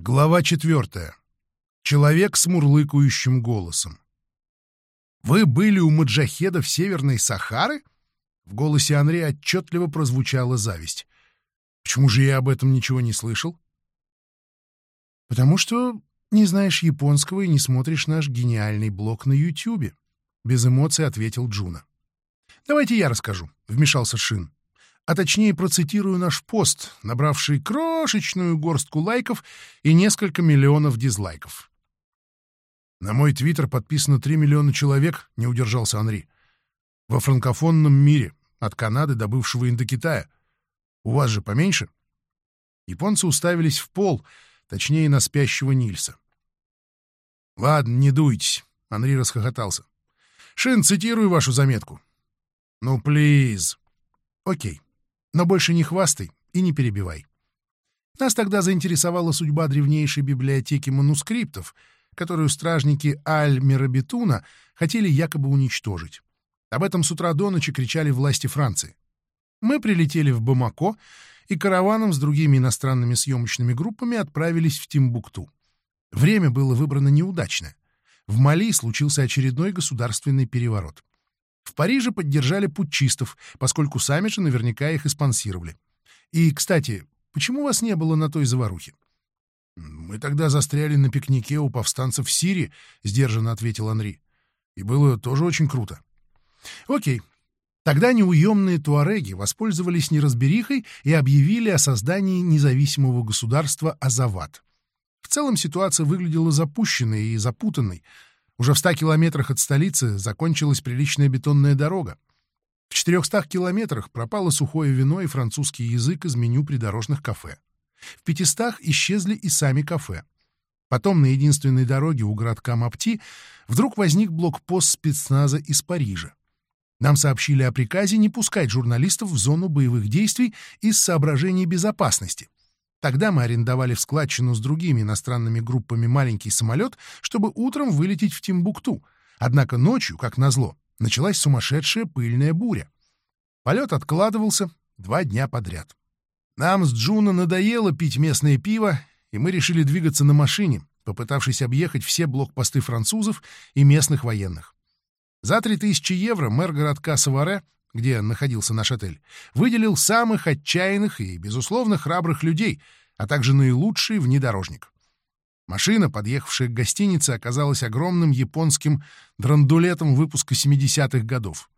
Глава четвертая. Человек с мурлыкающим голосом. «Вы были у маджахедов Северной Сахары?» В голосе Анри отчетливо прозвучала зависть. «Почему же я об этом ничего не слышал?» «Потому что не знаешь японского и не смотришь наш гениальный блог на Ютьюбе», — без эмоций ответил Джуна. «Давайте я расскажу», — вмешался Шин а точнее процитирую наш пост, набравший крошечную горстку лайков и несколько миллионов дизлайков. На мой твиттер подписано 3 миллиона человек, не удержался Анри. Во франкофонном мире, от Канады до бывшего Индокитая. У вас же поменьше? Японцы уставились в пол, точнее, на спящего Нильса. «Ладно, не дуйтесь», — Анри расхохотался. «Шин, цитируй вашу заметку». «Ну, плиз». «Окей. Но больше не хвастай и не перебивай. Нас тогда заинтересовала судьба древнейшей библиотеки манускриптов, которую стражники Аль-Мирабитуна хотели якобы уничтожить. Об этом с утра до ночи кричали власти Франции. Мы прилетели в Бамако и караваном с другими иностранными съемочными группами отправились в Тимбукту. Время было выбрано неудачное. В Мали случился очередной государственный переворот. В Париже поддержали путчистов, поскольку сами же наверняка их и спонсировали. И, кстати, почему вас не было на той заварухе? «Мы тогда застряли на пикнике у повстанцев в Сирии», — сдержанно ответил Анри. «И было тоже очень круто». «Окей. Тогда неуемные туареги воспользовались неразберихой и объявили о создании независимого государства Азават. В целом ситуация выглядела запущенной и запутанной, уже в ста километрах от столицы закончилась приличная бетонная дорога. В 400 километрах пропало сухое вино и французский язык из меню придорожных кафе. В 500 исчезли и сами кафе. Потом на единственной дороге у городка Мапти вдруг возник блокпост спецназа из Парижа. Нам сообщили о приказе не пускать журналистов в зону боевых действий из соображений безопасности. Тогда мы арендовали в складчину с другими иностранными группами маленький самолет, чтобы утром вылететь в Тимбукту. Однако ночью, как назло, началась сумасшедшая пыльная буря. Полет откладывался два дня подряд. Нам с Джуна надоело пить местное пиво, и мы решили двигаться на машине, попытавшись объехать все блокпосты французов и местных военных. За 3000 евро мэр городка Саваре где находился наш отель, выделил самых отчаянных и, безусловно, храбрых людей, а также наилучший внедорожник. Машина, подъехавшая к гостинице, оказалась огромным японским драндулетом выпуска 70-х годов.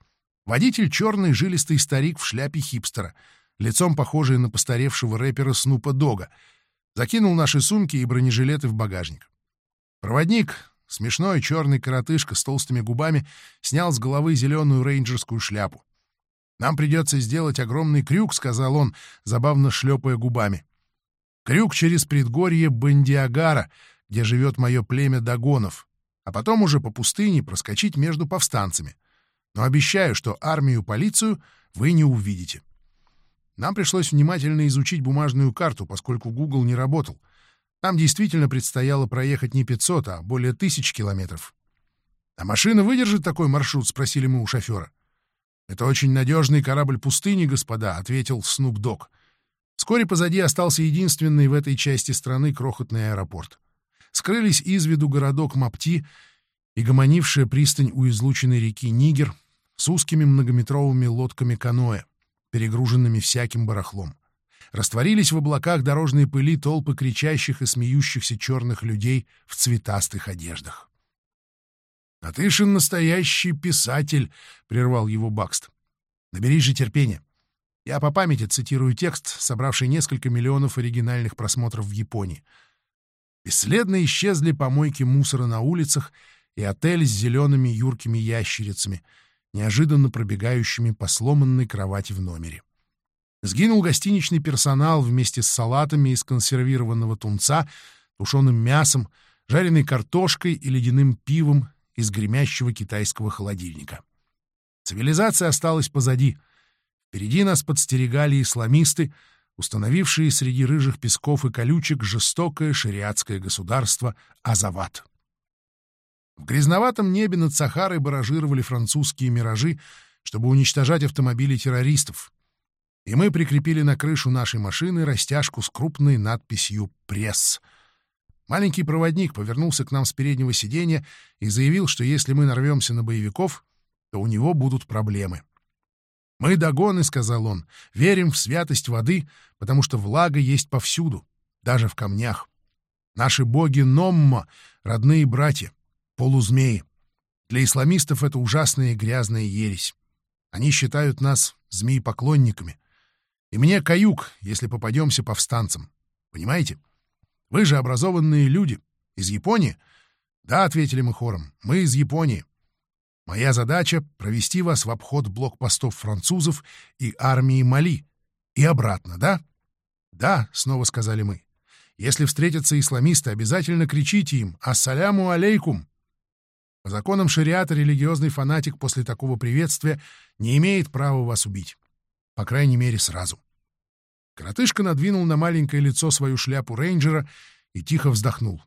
Водитель — черный жилистый старик в шляпе хипстера, лицом похожий на постаревшего рэпера Снупа Дога, закинул наши сумки и бронежилеты в багажник. Проводник, смешной черный коротышка с толстыми губами, снял с головы зеленую рейнджерскую шляпу. «Нам придется сделать огромный крюк», — сказал он, забавно шлепая губами. «Крюк через предгорье Бандиагара, где живет мое племя Дагонов, а потом уже по пустыне проскочить между повстанцами. Но обещаю, что армию-полицию вы не увидите». Нам пришлось внимательно изучить бумажную карту, поскольку Google не работал. Нам действительно предстояло проехать не 500, а более тысяч километров. «А машина выдержит такой маршрут?» — спросили мы у шофера. «Это очень надежный корабль пустыни, господа», — ответил Снуп Дог. Вскоре позади остался единственный в этой части страны крохотный аэропорт. Скрылись из виду городок Мапти и гомонившая пристань у излученной реки Нигер с узкими многометровыми лодками каноэ, перегруженными всяким барахлом. Растворились в облаках дорожной пыли толпы кричащих и смеющихся черных людей в цветастых одеждах. — А ты же настоящий писатель, — прервал его Бакст. — Наберись же терпения. Я по памяти цитирую текст, собравший несколько миллионов оригинальных просмотров в Японии. Бесследно исчезли помойки мусора на улицах и отель с зелеными юркими ящерицами, неожиданно пробегающими по сломанной кровати в номере. Сгинул гостиничный персонал вместе с салатами из консервированного тунца, тушеным мясом, жареной картошкой и ледяным пивом из гремящего китайского холодильника. Цивилизация осталась позади. Впереди нас подстерегали исламисты, установившие среди рыжих песков и колючек жестокое шариатское государство Азават. В грязноватом небе над Сахарой баражировали французские миражи, чтобы уничтожать автомобили террористов. И мы прикрепили на крышу нашей машины растяжку с крупной надписью «Пресс». Маленький проводник повернулся к нам с переднего сиденья и заявил, что если мы нарвемся на боевиков, то у него будут проблемы. «Мы догоны», — сказал он, — «верим в святость воды, потому что влага есть повсюду, даже в камнях. Наши боги Номма — родные братья, полузмеи. Для исламистов это ужасная и грязная ересь. Они считают нас змеи-поклонниками. И мне каюк, если попадемся повстанцам. Понимаете? Вы же образованные люди. Из Японии? Да, — ответили мы хором, — мы из Японии. Моя задача — провести вас в обход блокпостов французов и армии Мали. И обратно, да? Да, — снова сказали мы. Если встретятся исламисты, обязательно кричите им «Ассаляму алейкум!» По законам шариата религиозный фанатик после такого приветствия не имеет права вас убить. По крайней мере, сразу. Коротышка надвинул на маленькое лицо свою шляпу рейнджера и тихо вздохнул.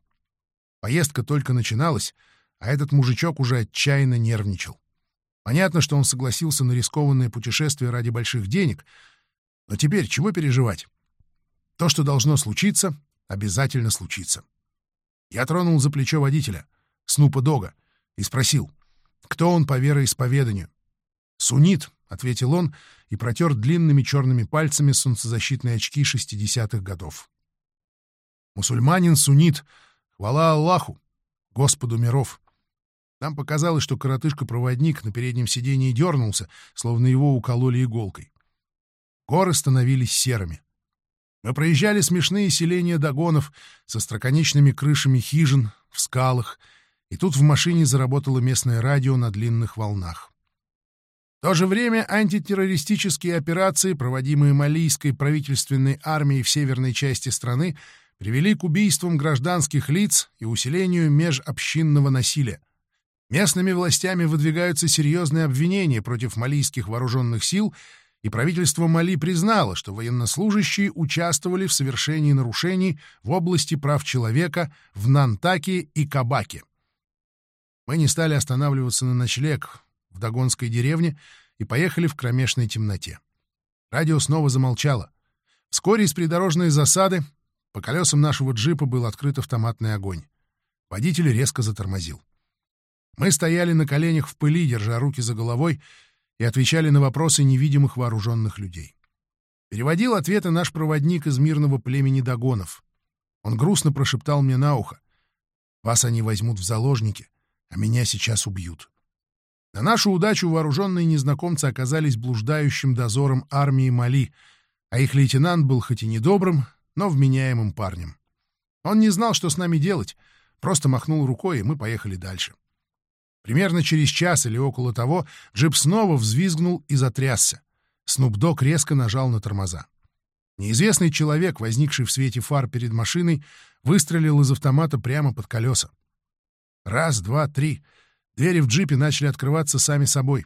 Поездка только начиналась, а этот мужичок уже отчаянно нервничал. Понятно, что он согласился на рискованное путешествие ради больших денег, но теперь чего переживать? То, что должно случиться, обязательно случится. Я тронул за плечо водителя, Снупа Дога, и спросил, кто он по вероисповеданию. «Суннит», — ответил он и протер длинными черными пальцами солнцезащитные очки шестидесятых годов. «Мусульманин суннит, хвала Аллаху, Господу миров». Нам показалось, что коротышка-проводник на переднем сидении дернулся, словно его укололи иголкой. Горы становились серыми. Мы проезжали смешные селения догонов со строконечными крышами хижин в скалах, и тут в машине заработало местное радио на длинных волнах. То же время антитеррористические операции, проводимые малийской правительственной армией в северной части страны, привели к убийствам гражданских лиц и усилению межобщинного насилия. Местными властями выдвигаются серьезные обвинения против малийских вооруженных сил — и правительство Мали признало, что военнослужащие участвовали в совершении нарушений в области прав человека в Нантаке и Кабаке. Мы не стали останавливаться на ночлег в Дагонской деревне и поехали в кромешной темноте. Радио снова замолчало. Вскоре из придорожной засады по колесам нашего джипа был открыт автоматный огонь. Водитель резко затормозил. Мы стояли на коленях в пыли, держа руки за головой, и отвечали на вопросы невидимых вооруженных людей. Переводил ответы наш проводник из мирного племени Дагонов. Он грустно прошептал мне на ухо. «Вас они возьмут в заложники, а меня сейчас убьют». На нашу удачу вооруженные незнакомцы оказались блуждающим дозором армии Мали, а их лейтенант был хоть и недобрым, но вменяемым парнем. Он не знал, что с нами делать, просто махнул рукой, и мы поехали дальше. Примерно через час или около того джип снова взвизгнул и затрясся. Снупдог резко нажал на тормоза. Неизвестный человек, возникший в свете фар перед машиной, выстрелил из автомата прямо под колеса. Раз, два, три. Двери в джипе начали открываться сами собой.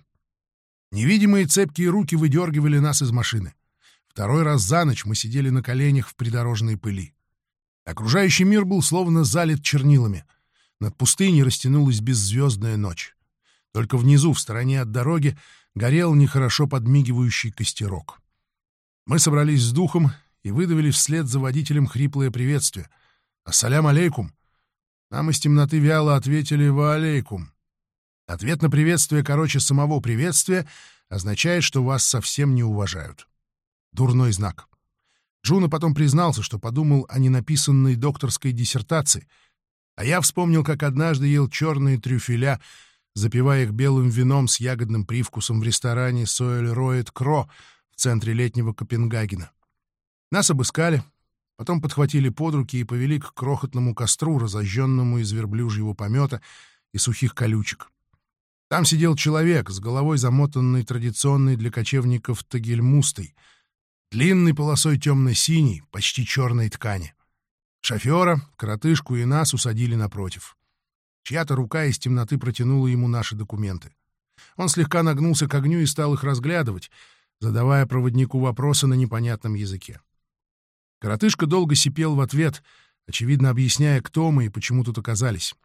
Невидимые цепкие руки выдергивали нас из машины. Второй раз за ночь мы сидели на коленях в придорожной пыли. Окружающий мир был словно залит чернилами — над пустыней растянулась беззвездная ночь. Только внизу, в стороне от дороги, горел нехорошо подмигивающий костерок. Мы собрались с духом и выдавили вслед за водителем хриплое приветствие. «Ассалям алейкум!» Нам из темноты вяло ответили «Ва алейкум». Ответ на приветствие короче самого приветствия означает, что вас совсем не уважают. Дурной знак. Джуна потом признался, что подумал о ненаписанной докторской диссертации — а я вспомнил, как однажды ел черные трюфеля, запивая их белым вином с ягодным привкусом в ресторане «Соэль Роид Кро» в центре летнего Копенгагена. Нас обыскали, потом подхватили под руки и повели к крохотному костру, разожженному из верблюжьего помета и сухих колючек. Там сидел человек с головой замотанной традиционной для кочевников тагельмустой, длинной полосой темно-синей, почти черной ткани. Шофера, коротышку и нас усадили напротив. Чья-то рука из темноты протянула ему наши документы. Он слегка нагнулся к огню и стал их разглядывать, задавая проводнику вопросы на непонятном языке. Коротышка долго сипел в ответ, очевидно объясняя, кто мы и почему тут оказались.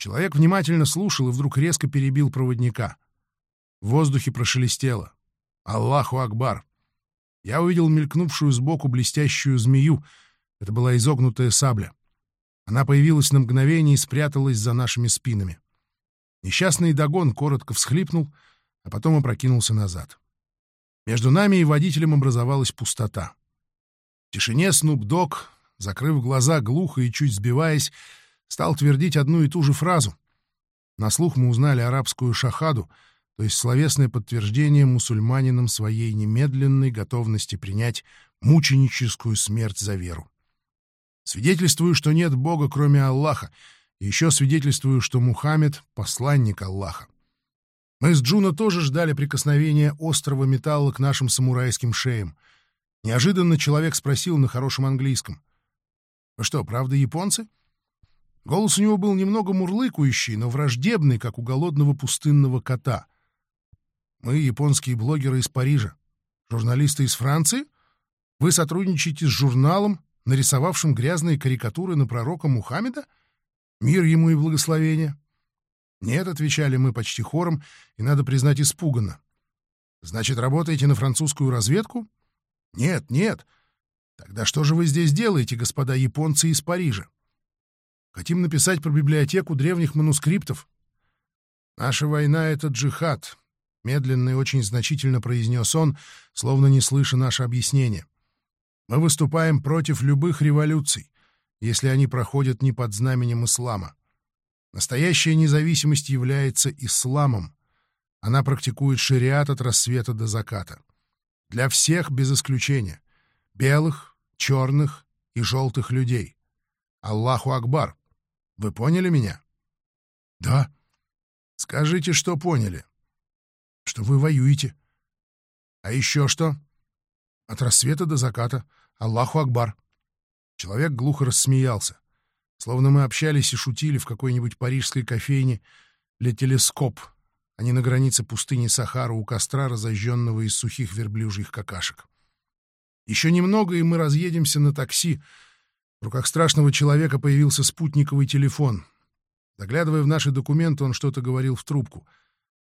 Человек внимательно слушал и вдруг резко перебил проводника. В воздухе прошелестело. «Аллаху Акбар!» Я увидел мелькнувшую сбоку блестящую змею — это была изогнутая сабля. Она появилась на мгновение и спряталась за нашими спинами. Несчастный Дагон коротко всхлипнул, а потом опрокинулся назад. Между нами и водителем образовалась пустота. В тишине Снуп Дог, закрыв глаза глухо и чуть сбиваясь, стал твердить одну и ту же фразу. На слух мы узнали арабскую шахаду, то есть словесное подтверждение мусульманинам своей немедленной готовности принять мученическую смерть за веру. Свидетельствую, что нет Бога, кроме Аллаха, и еще свидетельствую, что Мухаммед — посланник Аллаха. Мы с Джуна тоже ждали прикосновения острого металла к нашим самурайским шеям. Неожиданно человек спросил на хорошем английском. «Вы что, правда японцы?» Голос у него был немного мурлыкающий, но враждебный, как у голодного пустынного кота. «Мы японские блогеры из Парижа. Журналисты из Франции? Вы сотрудничаете с журналом, нарисовавшим грязные карикатуры на пророка Мухаммеда? Мир ему и благословение!» «Нет», — отвечали мы почти хором, и, надо признать, испуганно. «Значит, работаете на французскую разведку?» «Нет, нет. Тогда что же вы здесь делаете, господа японцы из Парижа?» «Хотим написать про библиотеку древних манускриптов». «Наша война — это джихад», — медленно и очень значительно произнес он, словно не слыша наше объяснение. «Мы выступаем против любых революций, если они проходят не под знаменем ислама. Настоящая независимость является исламом. Она практикует шариат от рассвета до заката. Для всех без исключения. Белых, черных и желтых людей. Аллаху Акбар. Вы поняли меня? Да. Скажите, что поняли. Что вы воюете. А еще что? От рассвета до заката. Аллаху Акбар. Человек глухо рассмеялся словно мы общались и шутили в какой-нибудь парижской кофейне для телескоп, а не на границе пустыни Сахара у костра, разожженного из сухих верблюжьих какашек. Еще немного, и мы разъедемся на такси. В руках страшного человека появился спутниковый телефон. Заглядывая в наши документы, он что-то говорил в трубку.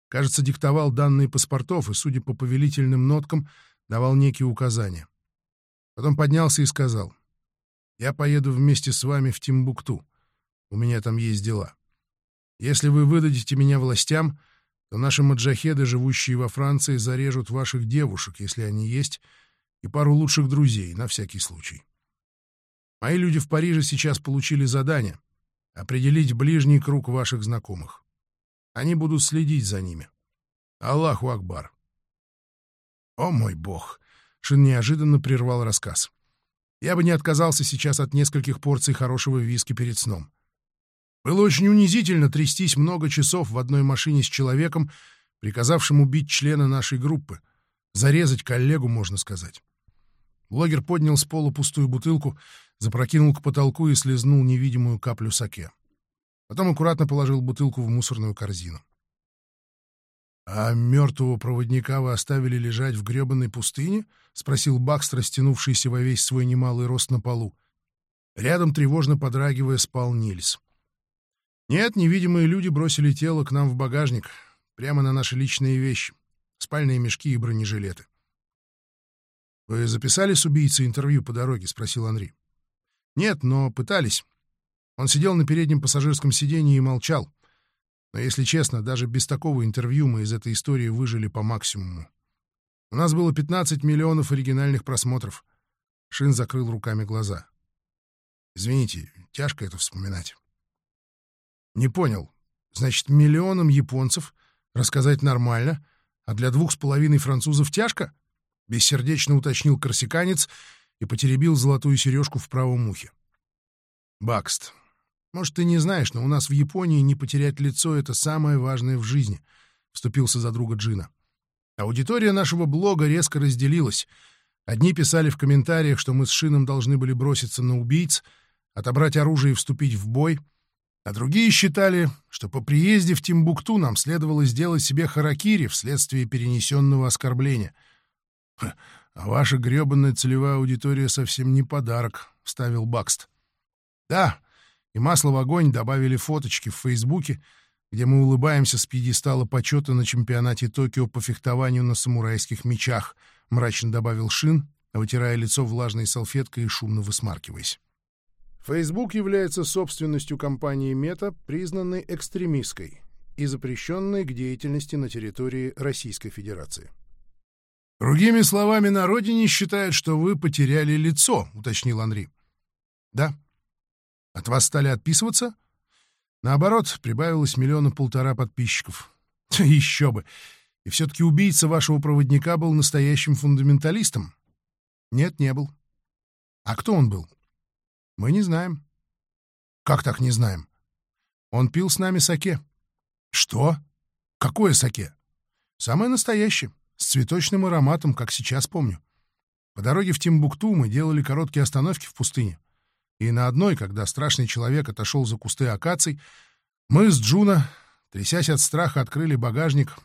Кажется, диктовал данные паспортов и, судя по повелительным ноткам, давал некие указания. Потом поднялся и сказал. Я поеду вместе с вами в Тимбукту. У меня там есть дела. Если вы выдадите меня властям, то наши маджахеды, живущие во Франции, зарежут ваших девушек, если они есть, и пару лучших друзей, на всякий случай. Мои люди в Париже сейчас получили задание — определить ближний круг ваших знакомых. Они будут следить за ними. Аллаху Акбар. О мой бог! Шин неожиданно прервал рассказ. Я бы не отказался сейчас от нескольких порций хорошего виски перед сном. Было очень унизительно трястись много часов в одной машине с человеком, приказавшим убить члена нашей группы. Зарезать коллегу, можно сказать. Блогер поднял с пола пустую бутылку, запрокинул к потолку и слезнул невидимую каплю саке. Потом аккуратно положил бутылку в мусорную корзину. «А мертвого проводника вы оставили лежать в гребаной пустыне?» — спросил Бакс, растянувшийся во весь свой немалый рост на полу. Рядом, тревожно подрагивая, спал Нильс. «Нет, невидимые люди бросили тело к нам в багажник, прямо на наши личные вещи, спальные мешки и бронежилеты». «Вы записали с убийцей интервью по дороге?» — спросил Анри. «Нет, но пытались. Он сидел на переднем пассажирском сиденье и молчал. Но, если честно, даже без такого интервью мы из этой истории выжили по максимуму. У нас было 15 миллионов оригинальных просмотров. Шин закрыл руками глаза. Извините, тяжко это вспоминать. Не понял. Значит, миллионам японцев рассказать нормально, а для двух с половиной французов тяжко? Бессердечно уточнил корсиканец и потеребил золотую сережку в правом ухе. Бакст, может, ты не знаешь, но у нас в Японии не потерять лицо — это самое важное в жизни», — вступился за друга Джина. Аудитория нашего блога резко разделилась. Одни писали в комментариях, что мы с Шином должны были броситься на убийц, отобрать оружие и вступить в бой, а другие считали, что по приезде в Тимбукту нам следовало сделать себе харакири вследствие перенесенного оскорбления. «А ваша гребанная целевая аудитория совсем не подарок», — вставил Бакст. «Да, и масло в огонь добавили фоточки в Фейсбуке, где мы улыбаемся с пьедестала почета на чемпионате Токио по фехтованию на самурайских мечах, мрачно добавил Шин, вытирая лицо влажной салфеткой и шумно высмаркиваясь. Facebook является собственностью компании Meta, признанной экстремистской и запрещенной к деятельности на территории Российской Федерации. «Другими словами, на родине считают, что вы потеряли лицо», — уточнил Анри. «Да. От вас стали отписываться?» «Наоборот, прибавилось миллиона полтора подписчиков». «Еще бы! И все-таки убийца вашего проводника был настоящим фундаменталистом?» «Нет, не был». «А кто он был?» Мы не знаем. Как так не знаем? Он пил с нами саке. Что? Какое саке? Самое настоящее, с цветочным ароматом, как сейчас помню. По дороге в Тимбукту мы делали короткие остановки в пустыне. И на одной, когда страшный человек отошел за кусты акаций, мы с Джуна, трясясь от страха, открыли багажник,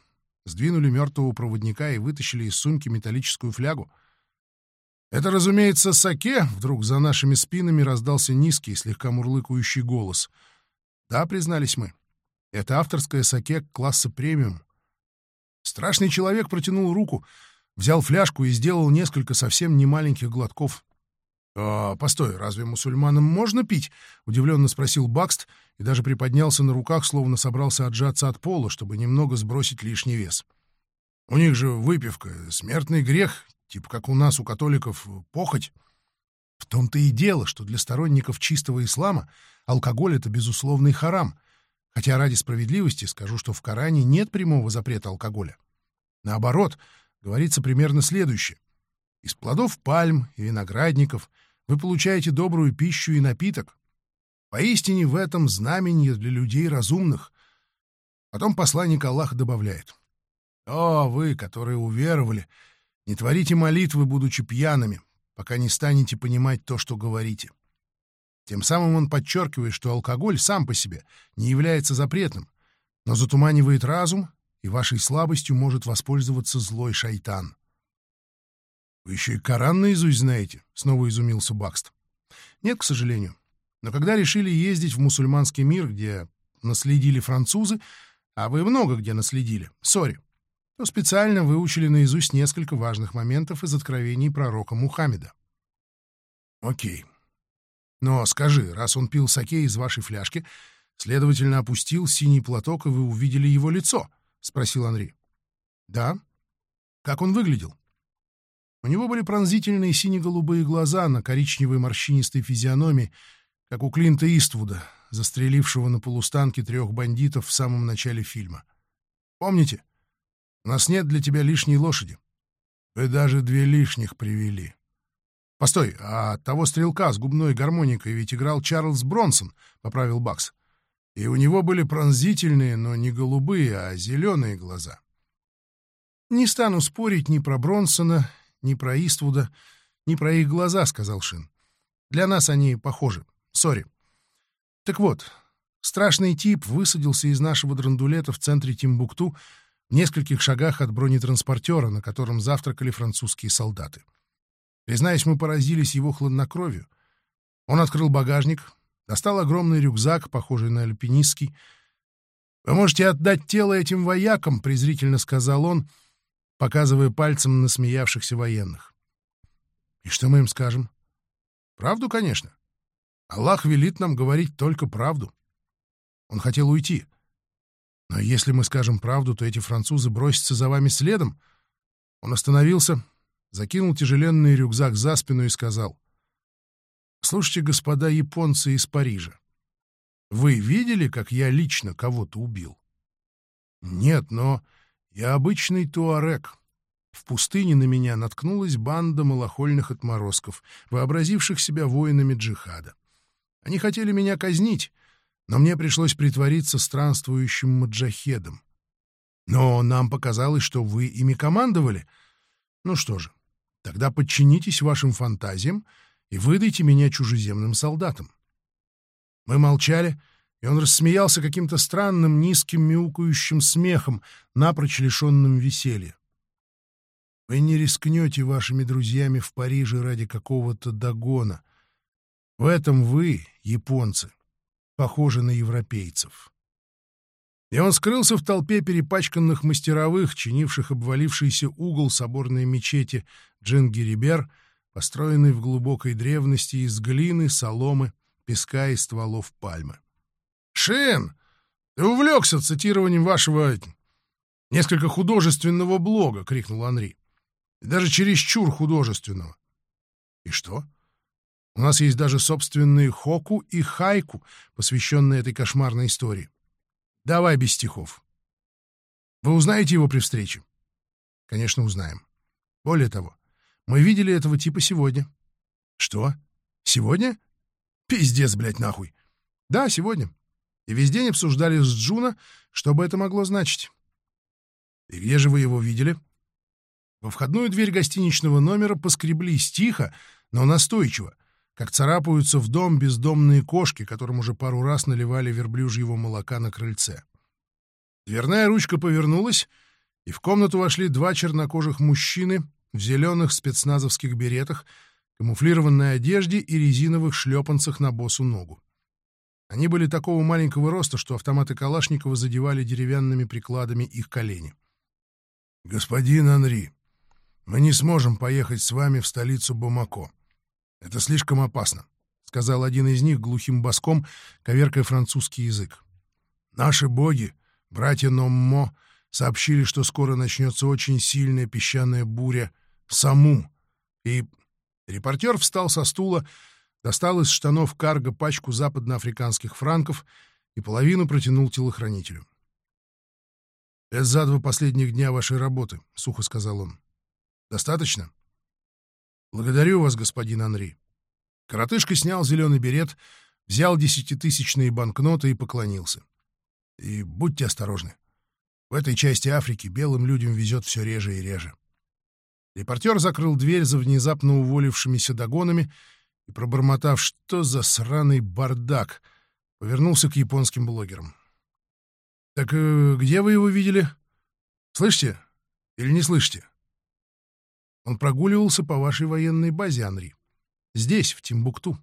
сдвинули мертвого проводника и вытащили из сумки металлическую флягу — «Это, разумеется, саке!» — вдруг за нашими спинами раздался низкий, слегка мурлыкающий голос. «Да», — признались мы, — «это авторское саке класса премиум». Страшный человек протянул руку, взял фляжку и сделал несколько совсем немаленьких глотков. «А, постой, разве мусульманам можно пить?» — удивленно спросил Бакст и даже приподнялся на руках, словно собрался отжаться от пола, чтобы немного сбросить лишний вес. «У них же выпивка — смертный грех, Типа как у нас, у католиков, похоть. В том-то и дело, что для сторонников чистого ислама алкоголь — это безусловный харам. Хотя ради справедливости скажу, что в Коране нет прямого запрета алкоголя. Наоборот, говорится примерно следующее. Из плодов пальм и виноградников вы получаете добрую пищу и напиток. Поистине в этом знамение для людей разумных. Потом посланник Аллаха добавляет. «О, вы, которые уверовали, не творите молитвы, будучи пьяными, пока не станете понимать то, что говорите. Тем самым он подчеркивает, что алкоголь сам по себе не является запретным, но затуманивает разум, и вашей слабостью может воспользоваться злой шайтан. «Вы еще и Коран наизусть знаете?» — снова изумился Бакст. «Нет, к сожалению. Но когда решили ездить в мусульманский мир, где наследили французы, а вы много где наследили, сори, то специально выучили наизусть несколько важных моментов из откровений пророка Мухаммеда. Окей. Но скажи, раз он пил саке из вашей фляжки, следовательно, опустил синий платок, и вы увидели его лицо? — спросил Анри. — Да. Как он выглядел? У него были пронзительные сине-голубые глаза на коричневой морщинистой физиономии, как у Клинта Иствуда, застрелившего на полустанке трех бандитов в самом начале фильма. Помните? — у нас нет для тебя лишней лошади. Вы даже две лишних привели. Постой, а того стрелка с губной гармоникой ведь играл Чарльз Бронсон, — поправил Бакс. И у него были пронзительные, но не голубые, а зеленые глаза. Не стану спорить ни про Бронсона, ни про Иствуда, ни про их глаза, — сказал Шин. Для нас они похожи. Сори. Так вот, страшный тип высадился из нашего драндулета в центре Тимбукту, в нескольких шагах от бронетранспортера, на котором завтракали французские солдаты. Признаюсь, мы поразились его хладнокровию. Он открыл багажник, достал огромный рюкзак, похожий на альпинистский. «Вы можете отдать тело этим воякам», — презрительно сказал он, показывая пальцем на смеявшихся военных. «И что мы им скажем?» «Правду, конечно. Аллах велит нам говорить только правду». Он хотел уйти. Но если мы скажем правду, то эти французы бросятся за вами следом. Он остановился, закинул тяжеленный рюкзак за спину и сказал. «Слушайте, господа японцы из Парижа, вы видели, как я лично кого-то убил?» «Нет, но я обычный туарек». В пустыне на меня наткнулась банда малохольных отморозков, вообразивших себя воинами джихада. Они хотели меня казнить, но мне пришлось притвориться странствующим маджахедом. Но нам показалось, что вы ими командовали. Ну что же, тогда подчинитесь вашим фантазиям и выдайте меня чужеземным солдатам. Мы молчали, и он рассмеялся каким-то странным, низким, мяукающим смехом, напрочь лишенным веселья. Вы не рискнете вашими друзьями в Париже ради какого-то догона. В этом вы, японцы, похожи на европейцев. И он скрылся в толпе перепачканных мастеровых, чинивших обвалившийся угол соборной мечети Джингирибер, построенной в глубокой древности из глины, соломы, песка и стволов пальмы. «Шен, ты увлекся цитированием вашего несколько художественного блога!» — крикнул Анри. «Даже чересчур художественного». «И что?» У нас есть даже собственные хоку и хайку, посвященные этой кошмарной истории. Давай без стихов. Вы узнаете его при встрече? Конечно, узнаем. Более того, мы видели этого типа сегодня. Что? Сегодня? Пиздец, блядь, нахуй. Да, сегодня. И весь день обсуждали с Джуна, что бы это могло значить. И где же вы его видели? Во входную дверь гостиничного номера поскреблись тихо, но настойчиво, как царапаются в дом бездомные кошки, которым уже пару раз наливали верблюжьего молока на крыльце. Дверная ручка повернулась, и в комнату вошли два чернокожих мужчины в зеленых спецназовских беретах, камуфлированной одежде и резиновых шлепанцах на босу ногу. Они были такого маленького роста, что автоматы Калашникова задевали деревянными прикладами их колени. «Господин Анри, мы не сможем поехать с вами в столицу Бамако. «Это слишком опасно», — сказал один из них глухим боском, коверкая французский язык. «Наши боги, братья Номмо, сообщили, что скоро начнется очень сильная песчаная буря Самум, и...» Репортер встал со стула, достал из штанов карго пачку западноафриканских франков и половину протянул телохранителю. «Это за два последних дня вашей работы», — сухо сказал он. «Достаточно?» «Благодарю вас, господин Анри». Коротышка снял зеленый берет, взял десятитысячные банкноты и поклонился. «И будьте осторожны. В этой части Африки белым людям везет все реже и реже». Репортер закрыл дверь за внезапно уволившимися догонами и, пробормотав, что за сраный бардак, повернулся к японским блогерам. «Так э, где вы его видели? Слышите или не слышите?» Он прогуливался по вашей военной базе, Анри. Здесь, в Тимбукту.